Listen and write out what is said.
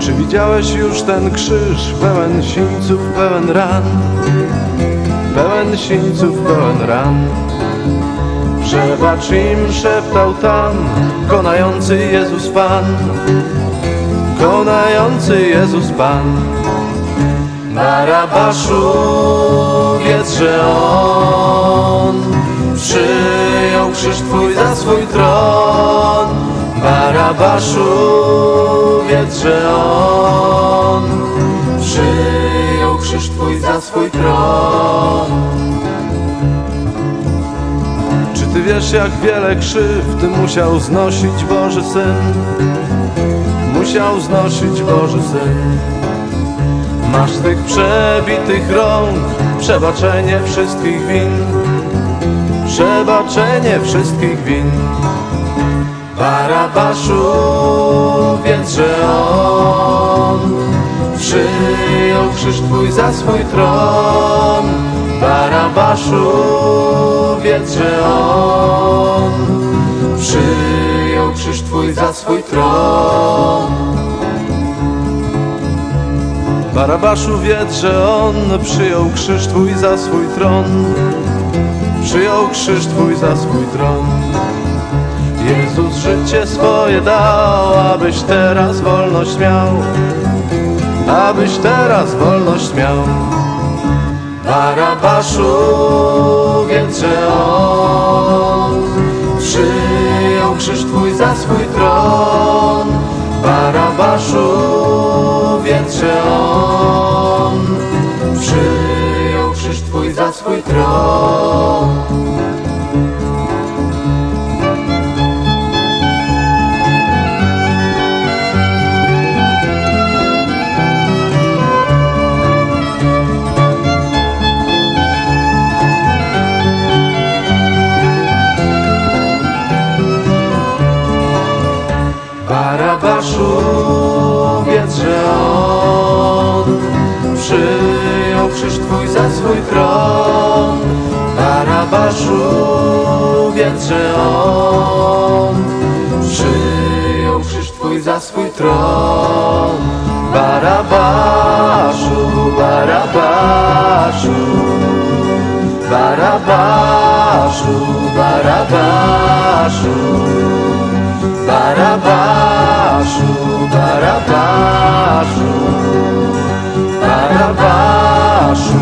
Czy widziałeś już ten krzyż pełen sińców, pełen ran? Pełen sińców, pełen ran. Przebacz im, szeptał tam Konający Jezus Pan. Konający Jezus Pan. Barabaszu, wiedz, że On Barabaszu, wiedz, że On Przyjął krzyż Twój za swój tron. Czy Ty wiesz, jak wiele krzywd musiał znosić Boży Syn? Musiał znosić Boży Syn. Masz tych przebitych rąk przebaczenie wszystkich win. Przebaczenie wszystkich win Barabaszu, wiedz, że On Przyjął krzyż Twój za swój tron. Barabaszu, wiedz, że On Przyjął krzyż Twój za swój tron. Barabaszu wiedz, że On przyjął krzyż Twój za swój tron. Przyjął krzyż Twój za swój tron życie swoje dał, abyś teraz wolność miał. Abyś teraz wolność miał. Barabaszu że On Przyjął krzyż Twój za swój tron. Barabaszu że On Przyjął krzyż Twój za swój tron Barabaszu, wiedz, że On przyjął krzyż Twój za swój tron. Barabaszu, wiedz, że On przyjął krzyż Twój za swój tron. Barabaszu, Barabaszu, Barabaszu, Barabaszu. Barabaszu, Barabaszu, Barabaszu,